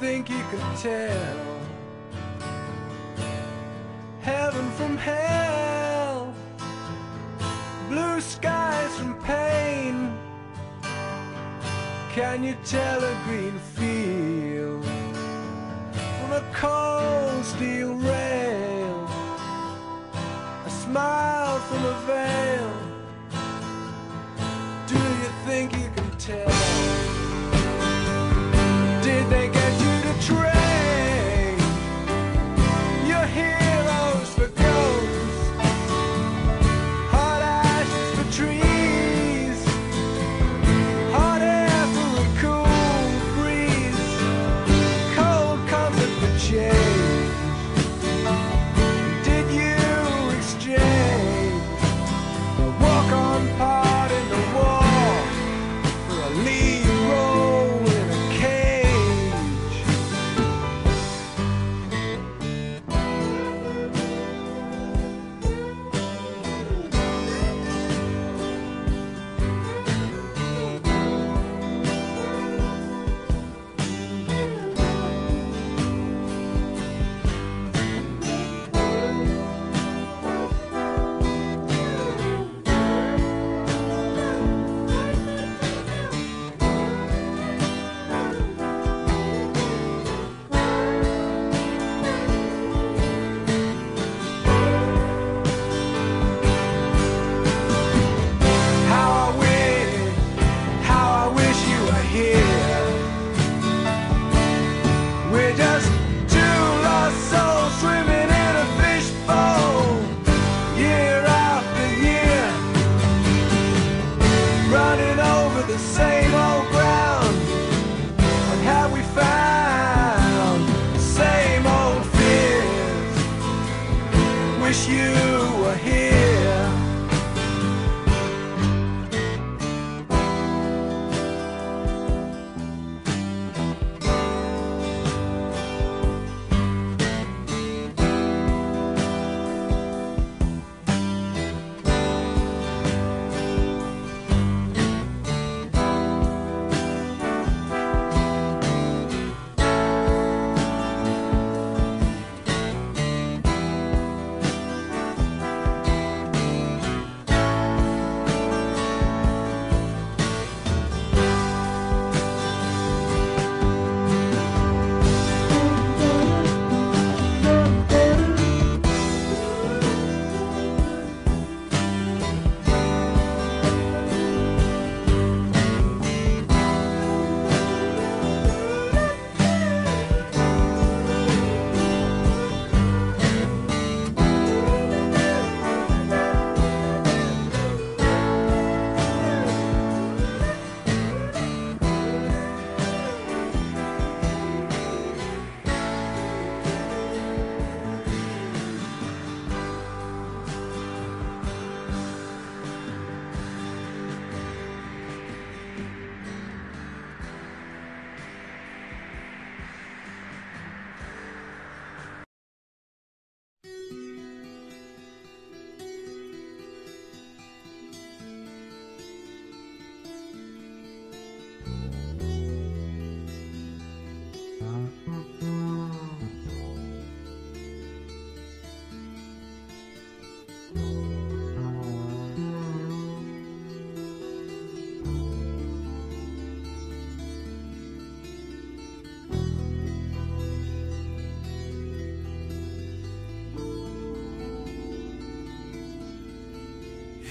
think you could tell. Heaven from hell Blue skies from pain. Can you tell a green field?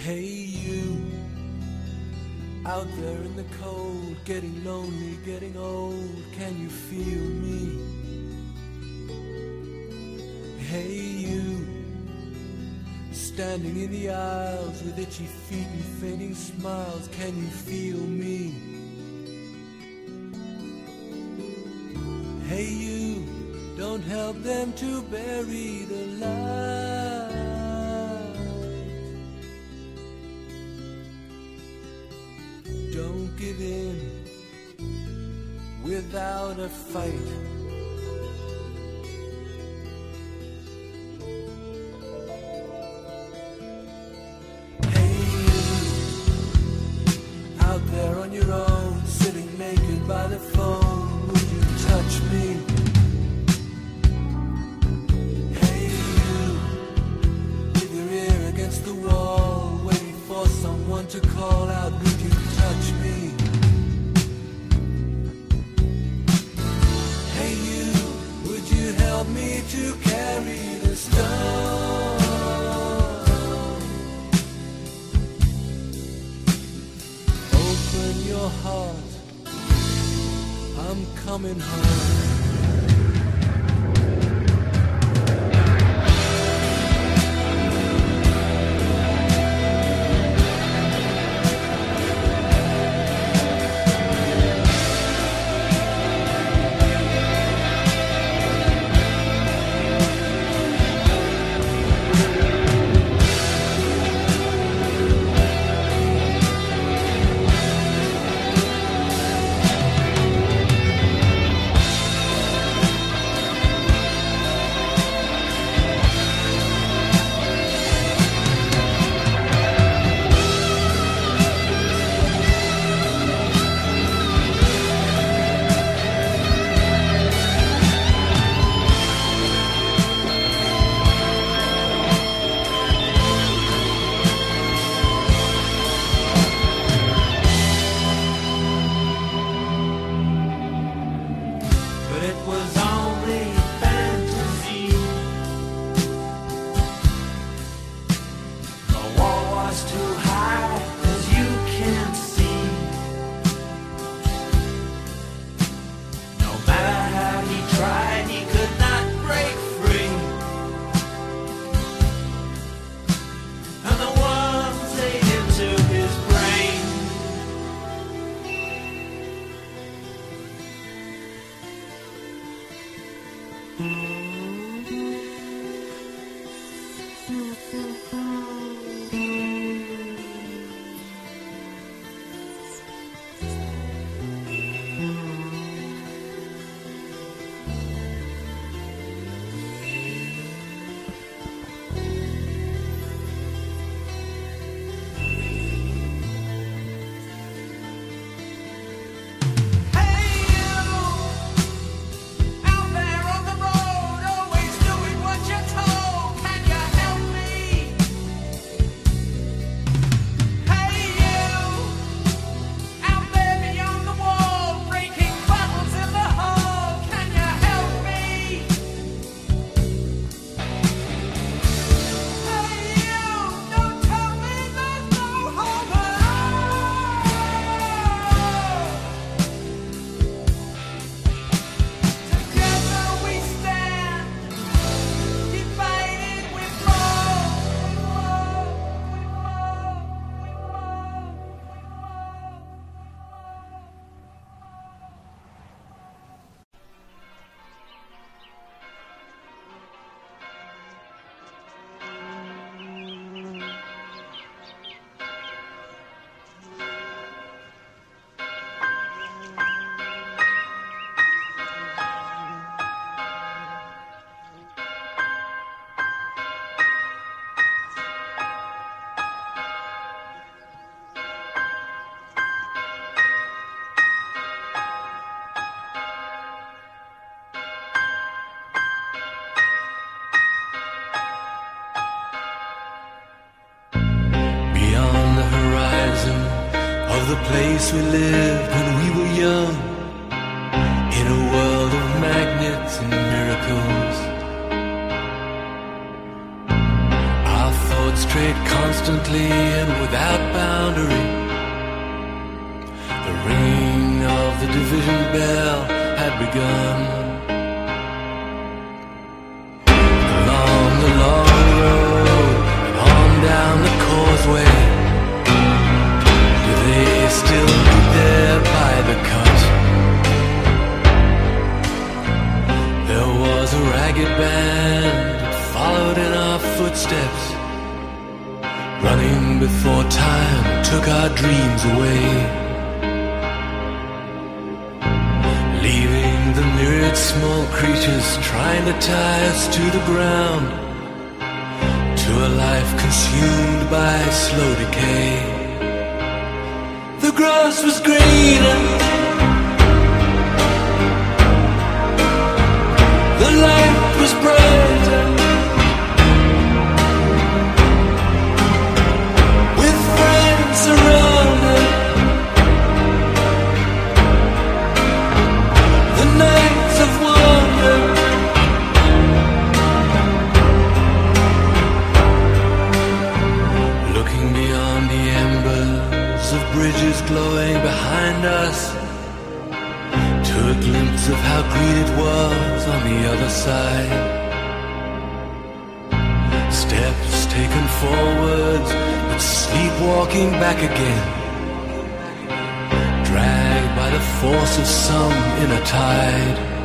Hey you, out there in the cold, getting lonely, getting old, can you feel me? Hey you, standing in the aisles with itchy feet and fainting smiles, can you feel me? Hey you, don't help them to bury the light. gonna fight. place we live. more time took our dreams away. Leaving the myriad small creatures trying to tie us to the ground. To a life consumed by slow decay. The grass was greener. The light was brighter. Green it was on the other side. Steps taken forwards, but sleepwalking back again. Dragged by the force of some inner tide.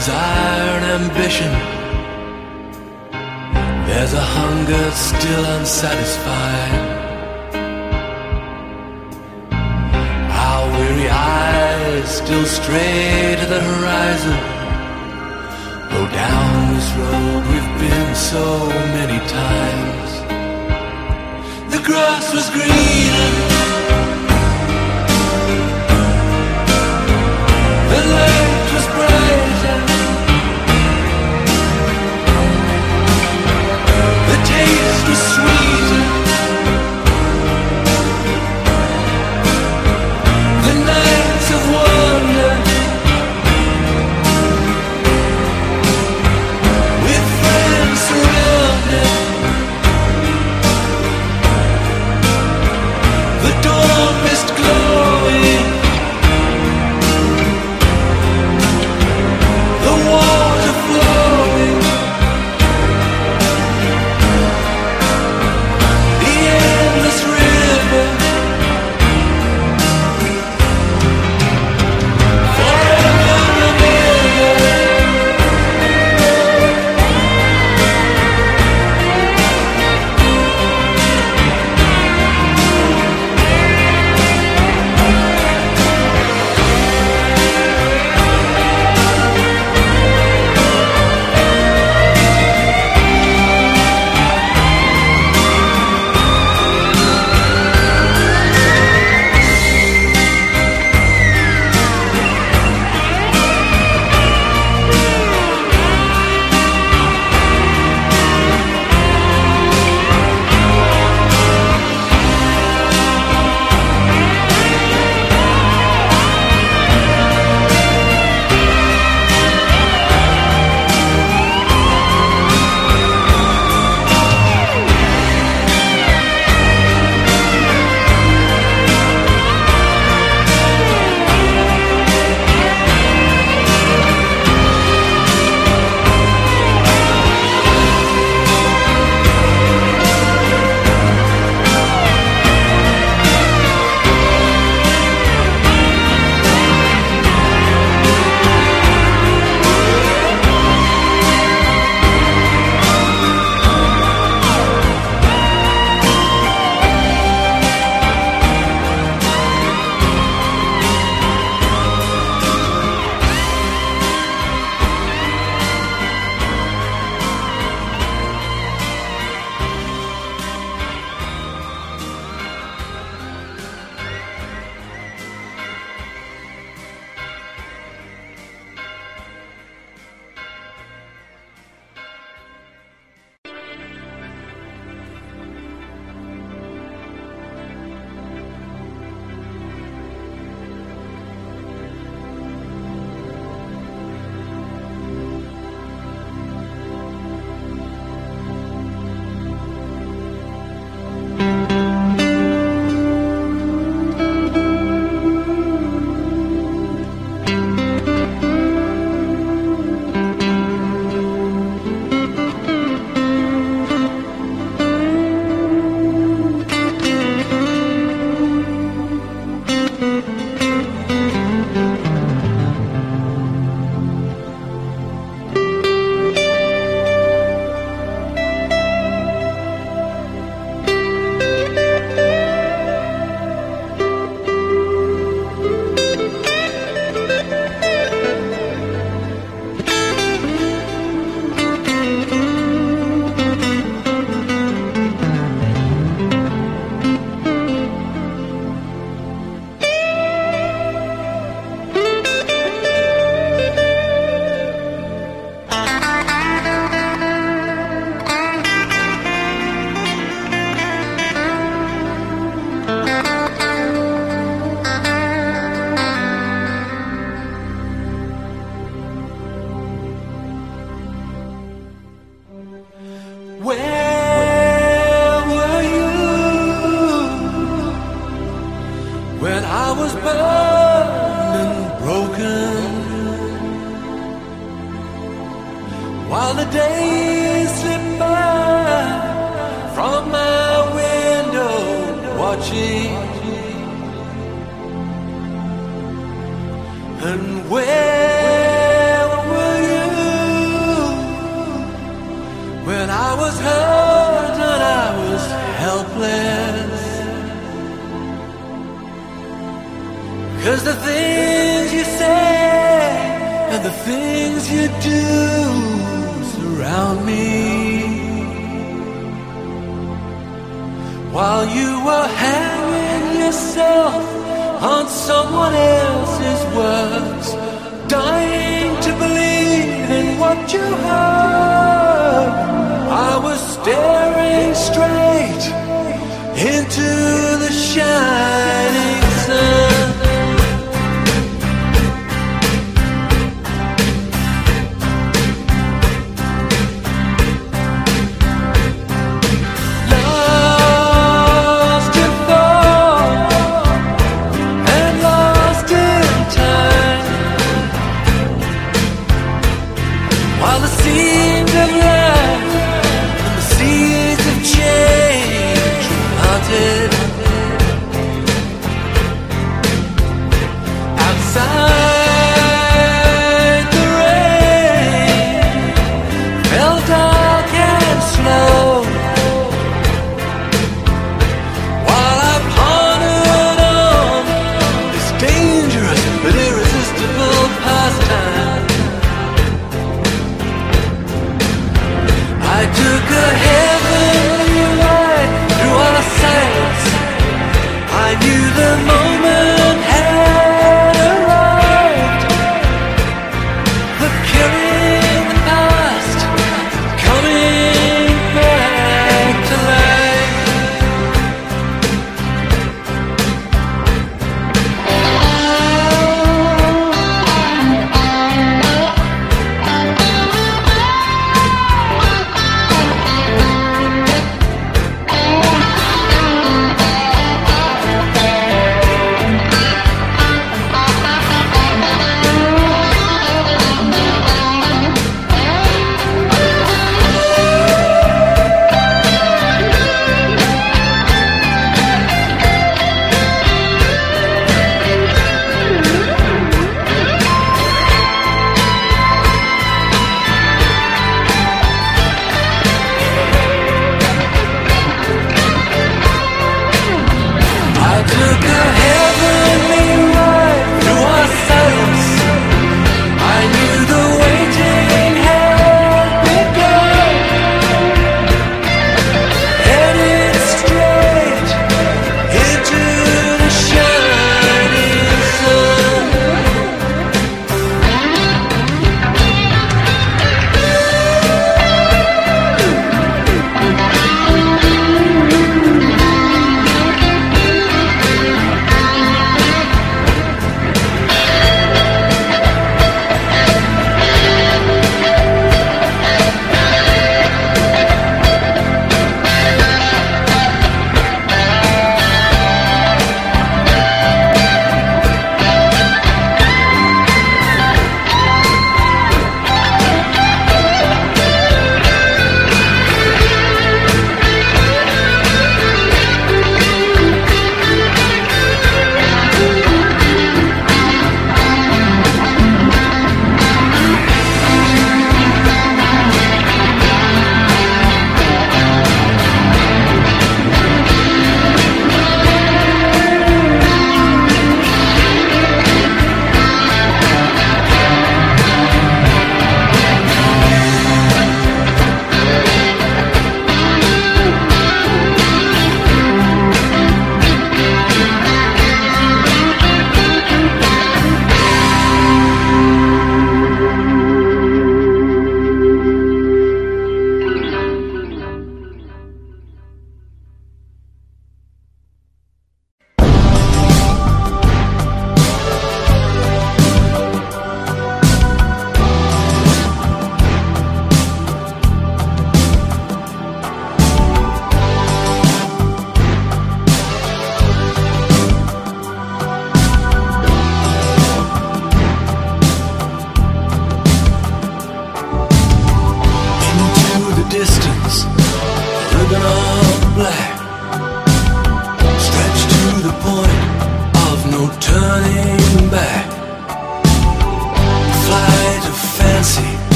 Desire and ambition. There's a hunger still unsatisfied. Our weary eyes still stray to the horizon. Though down this road we've been so many times. The grass was greener. Cause the things you say and the things you do surround me. While you were hanging yourself on someone else's words, dying to believe in what you heard. I was staring straight into the shining sun.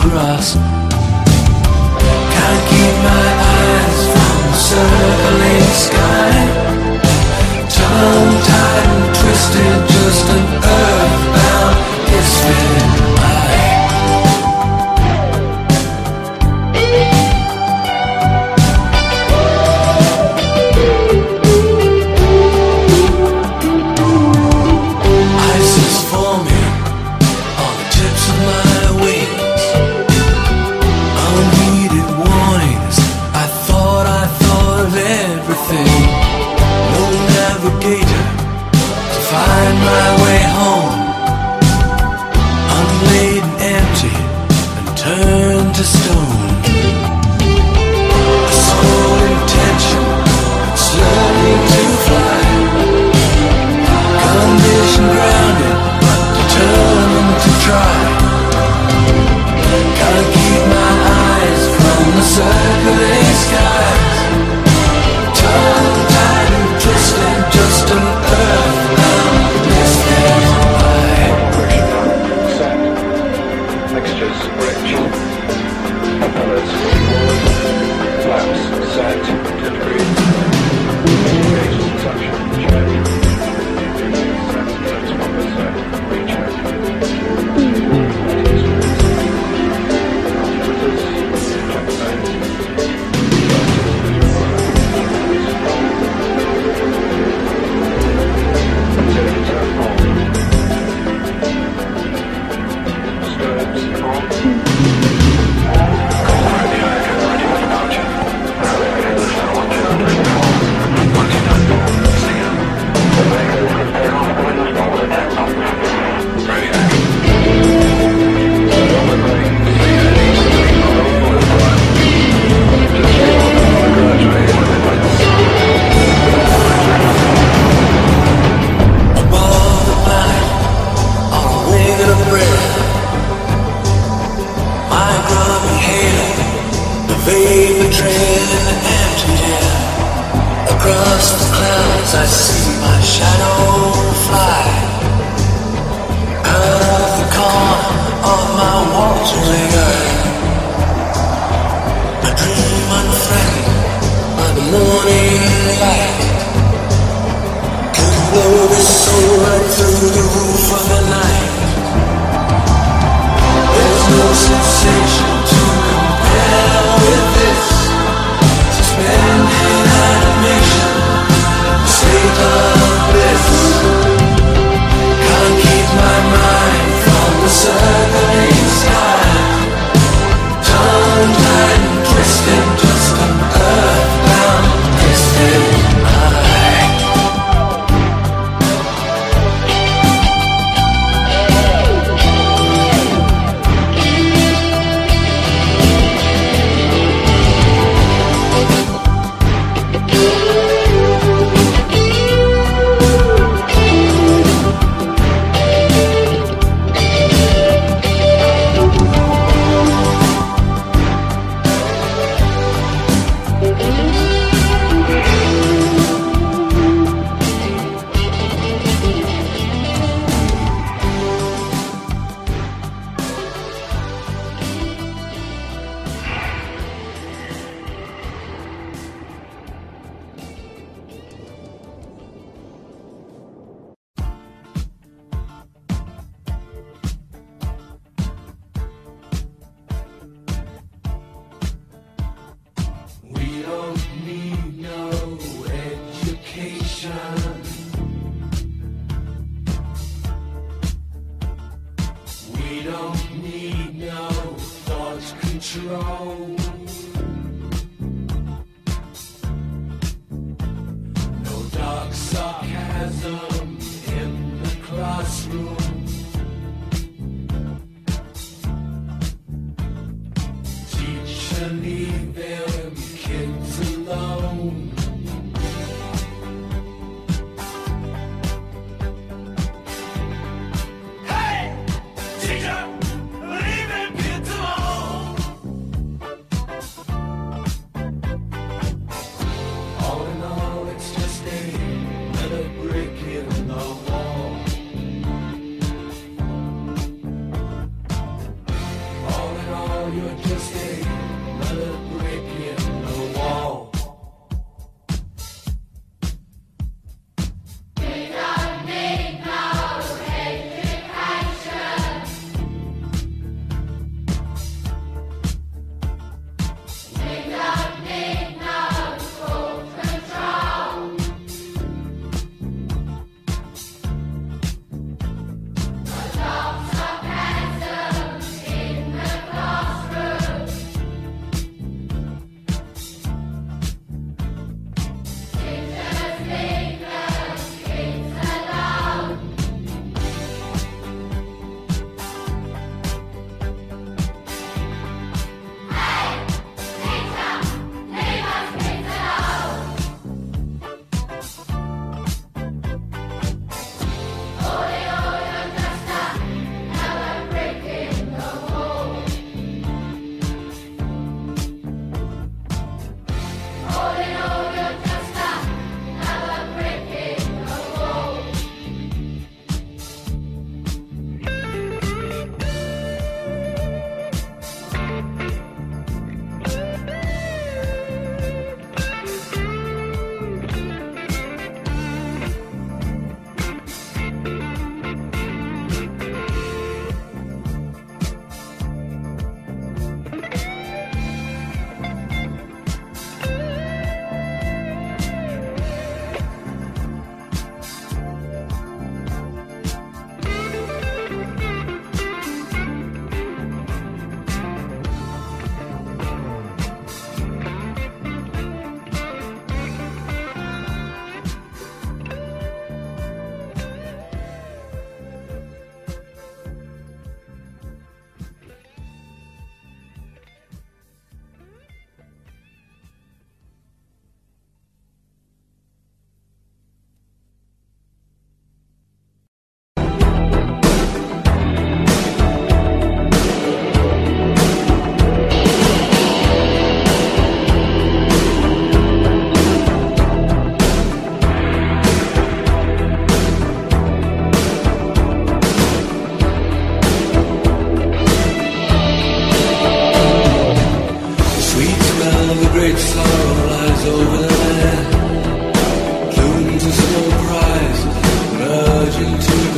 grass Can't keep my eyes from the circling sky. Tunnel Yıllar döndü bu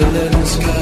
into the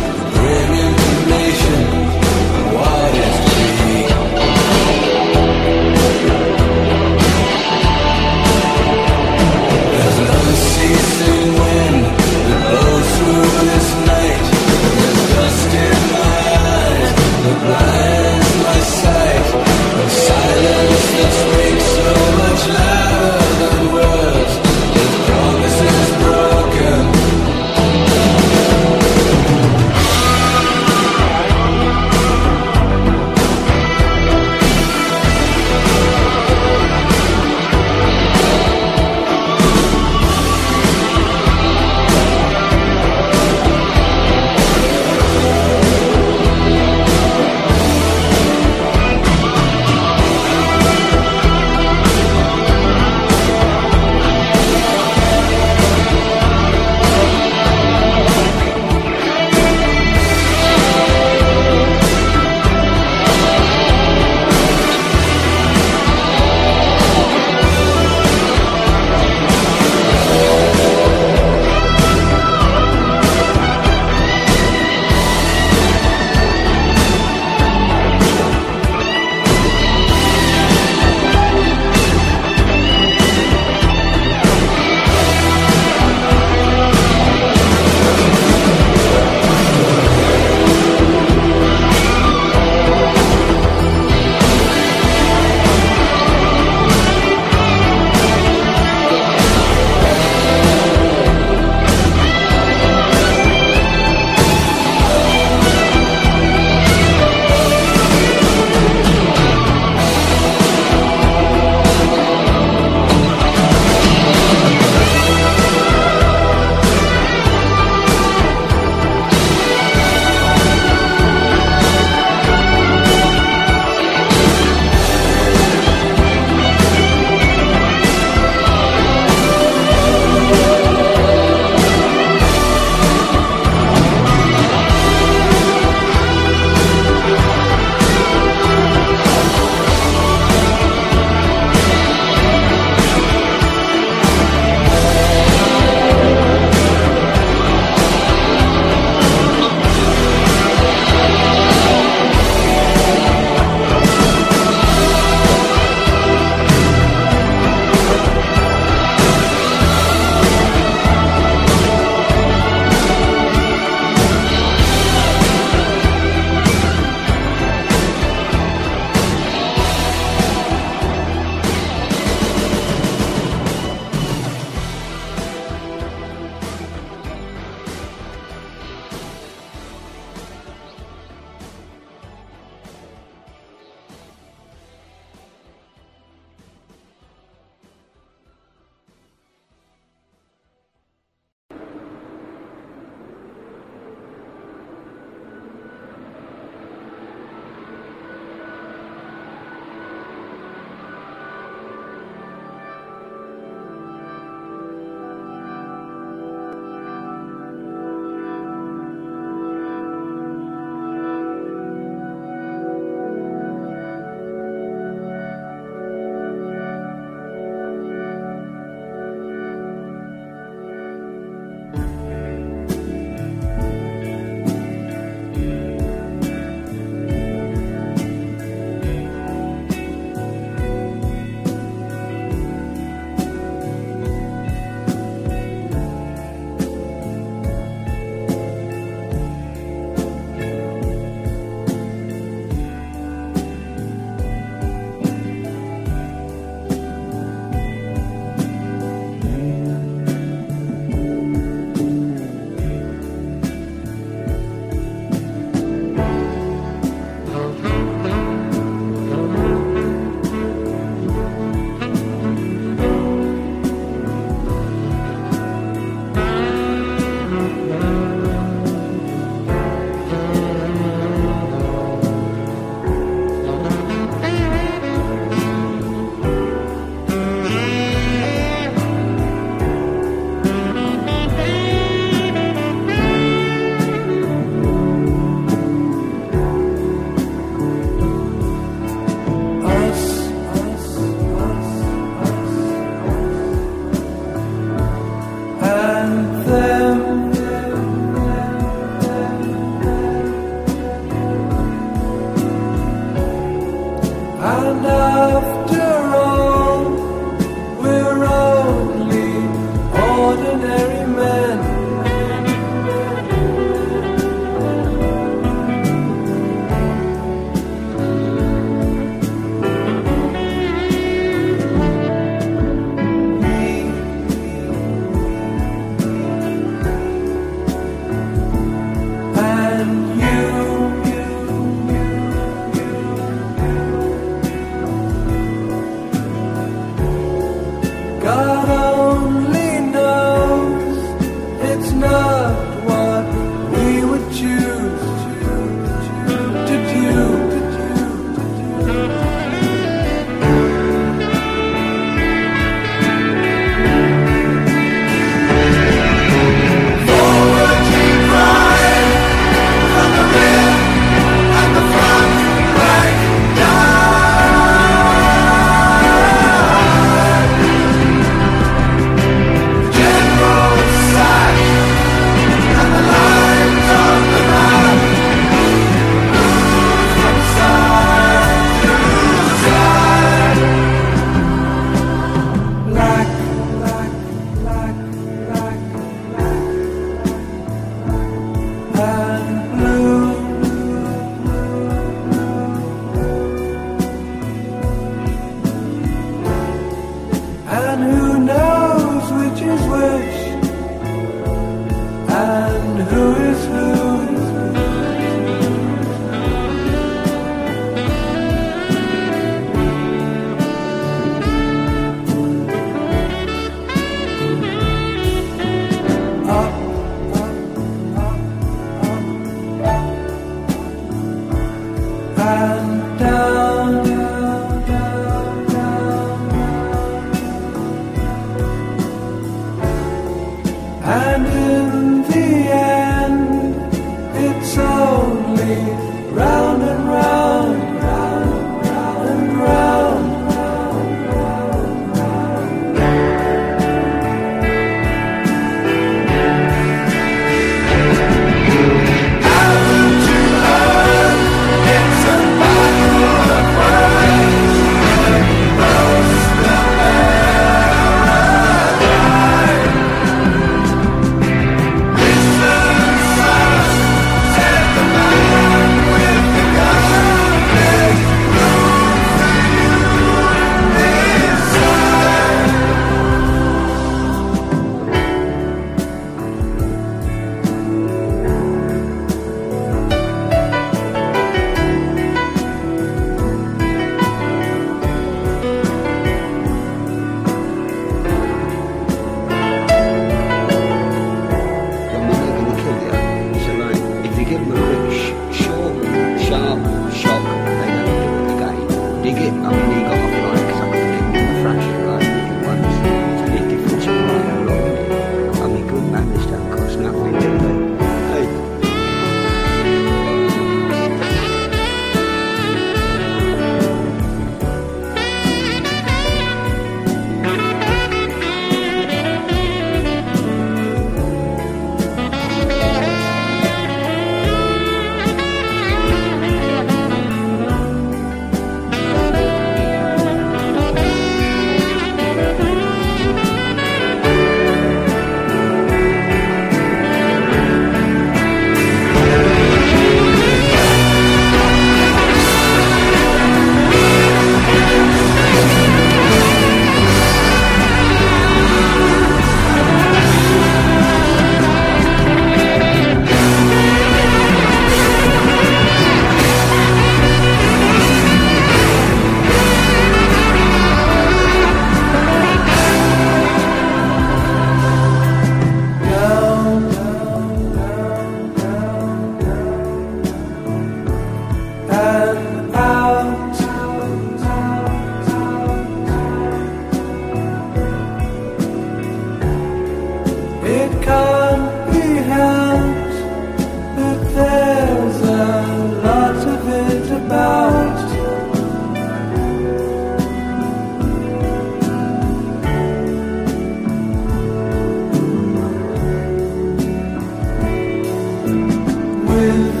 with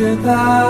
without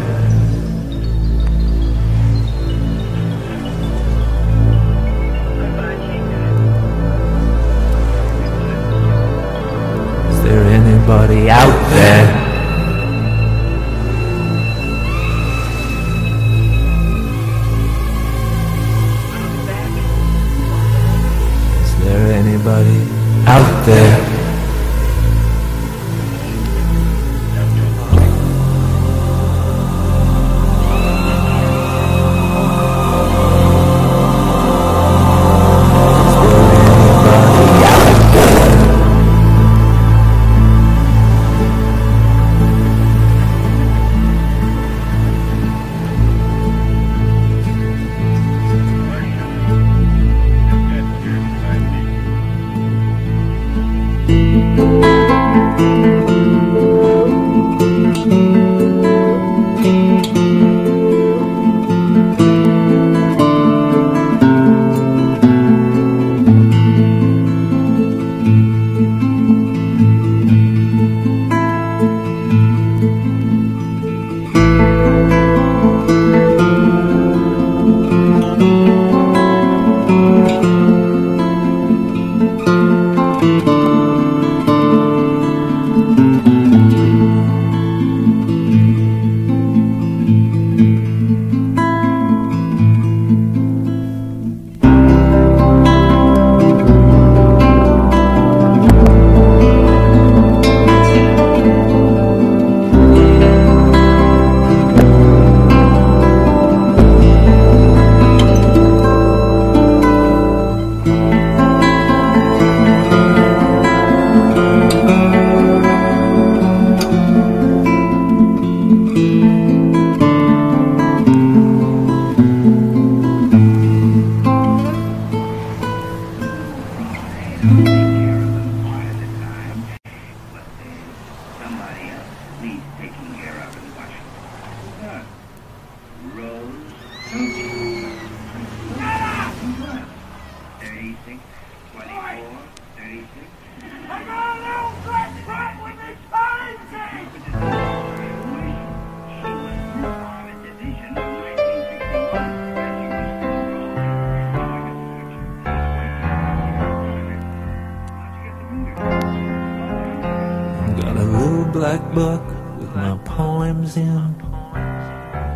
book with my poems in.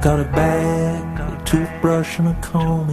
Got a bag, a toothbrush, and a comb.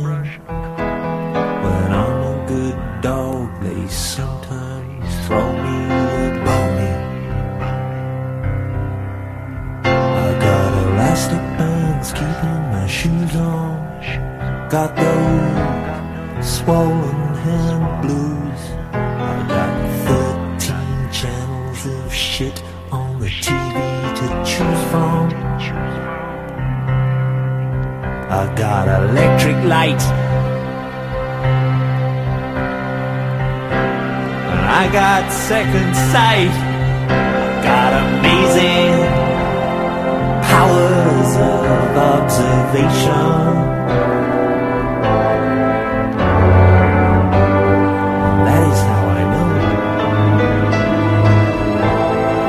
got second sight. Got amazing powers of observation. That is how I know.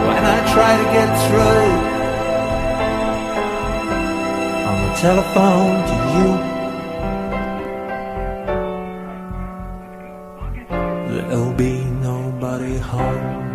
When I try to get through on the telephone to you. 空